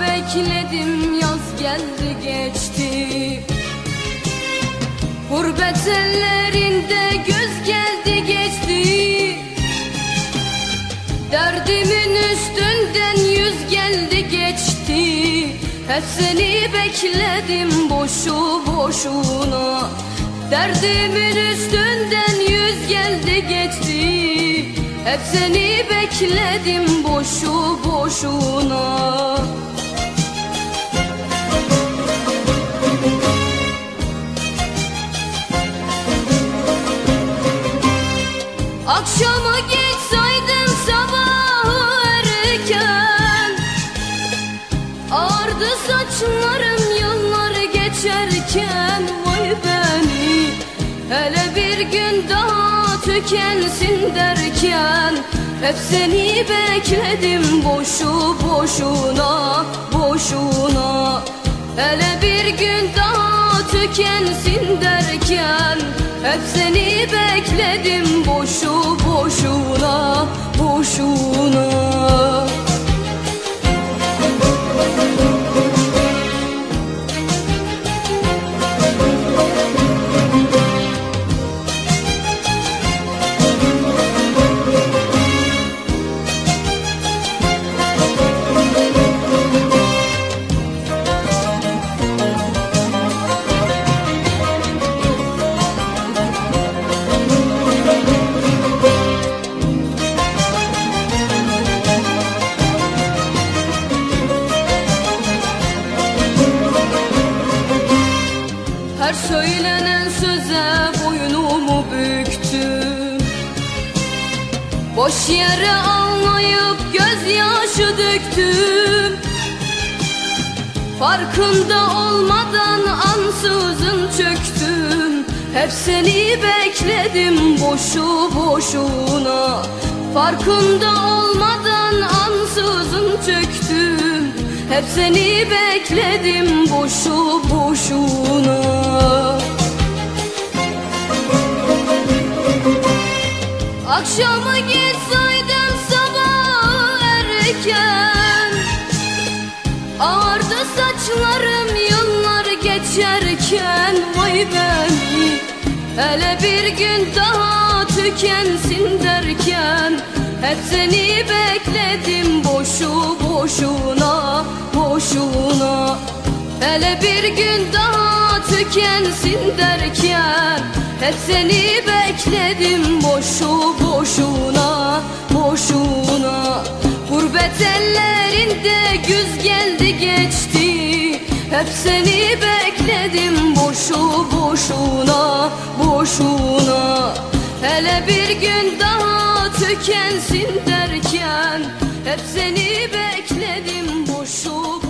bekledim yaz geldi geçti. Gurbet ellerinde göz geldi geçti. Derdimin üstünden yüz geldi geçti. Hep seni bekledim boşu boşuna. Derdimin üstünden yüz Hep seni bekledim boşu boşuna. Akşamı geç saydın sabahı erken Ağardı saçlarım yıllar geçerken. Vay beni hele bir gün daha tükensin derken Hep seni bekledim boşu boşuna boşuna. Hele bir gün daha tükensin derken Hep seni bekledim Her söylenen söze boynumu büktüm. Boş yere ağlayıp gözyaşı döktüm. Farkında olmadan ansızın çöktüm. Hep seni bekledim boşu boşuna. Farkında olmadan ansızın çöktüm. Hep seni bekledim boşu boşuna Akşamı geç saydım sabah erken. Ağardı saçlarım yıllar geçerken. Vay beni hele bir gün daha tükensin derken. Hep seni bekledim boşu boşuna boşuna. Hele bir gün daha tükensin derken. Hep seni bekledim boşu Gurbet ellerinde güz geldi geçti. Hep seni bekledim boşu boşuna boşuna. Hele bir gün daha tükensin derken Hep seni bekledim boşu